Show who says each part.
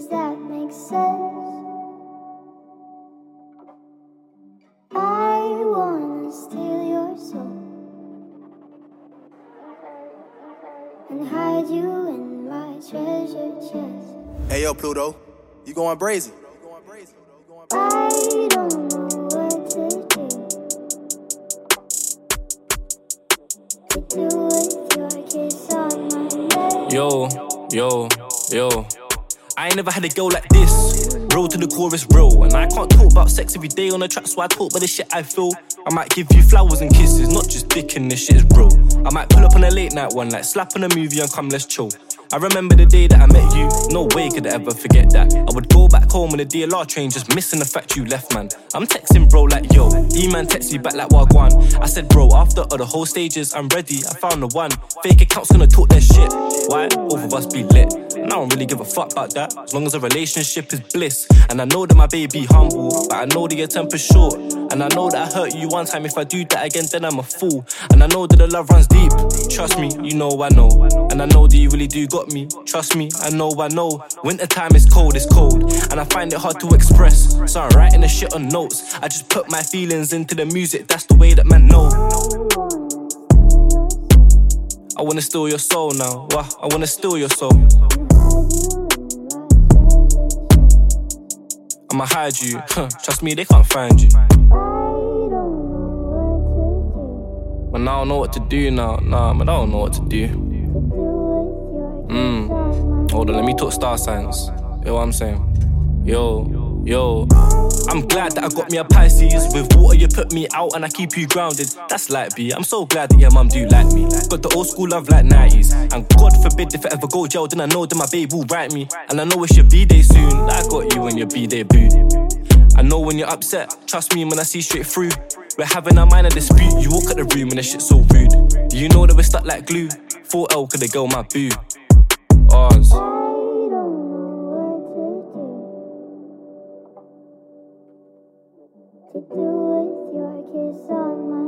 Speaker 1: Does that make sense? I wanna steal your soul and hide you in my treasure chest.
Speaker 2: Hey yo, Pluto, you going brazen?
Speaker 1: I don't know what to do. Do with your kiss on my neck.
Speaker 3: Yo, yo, yo. I ain't never had a girl like this. Real to the chorus, real. And I can't talk about sex every day on the track, so I talk about the shit I feel. I might give you flowers and kisses, not just dick, and this shit is real. I might pull up on a late night one, like slap on a movie and come, let's chill. I remember the day that I met you, no way could I ever forget that. I would go back home on the DLR train, just missing the fact you left, man. I'm texting bro like yo, E man text me back like Wagwan. I said bro, after all the whole stages, I'm ready, I found the one. Fake accounts gonna talk their shit. Why? Both of us be lit. And I don't really give a fuck about that, as long as the relationship is bliss. And I know that my baby humble, but I know that your temper's short. And I know that I hurt you one time, if I do that again, then I'm a fool. And I know that the love runs deep, trust me, you know I know. And I know that you really do got me, trust me, I know, I know. Winter time is cold, it's cold, and I find it hard to express. So I'm writing the shit on notes, I just put my feelings into the music, that's the way that man know. I wanna steal your soul now, wah, I wanna steal your soul. I'ma hide you, trust me, they can't find you. Man, I don't know what to do now, nah, man, I don't know what to do. Mmm, hold on, let me talk star signs. What I'm saying? Yo, yo. I'm glad that I got me a Pisces. With water, you put me out and I keep you grounded. That's like B. I'm so glad that your mum do like me. Got the old school love like 90s. And God forbid if I ever go jail, then I know that my babe will write me. And I know it's your B day soon. I got you when your B day boo. I know when you're upset, trust me when I see straight through. We're having a minor dispute. You walk out the room and the shit's so rude. You know that we're stuck like glue? 4L could they go my boo? to do with your kiss on my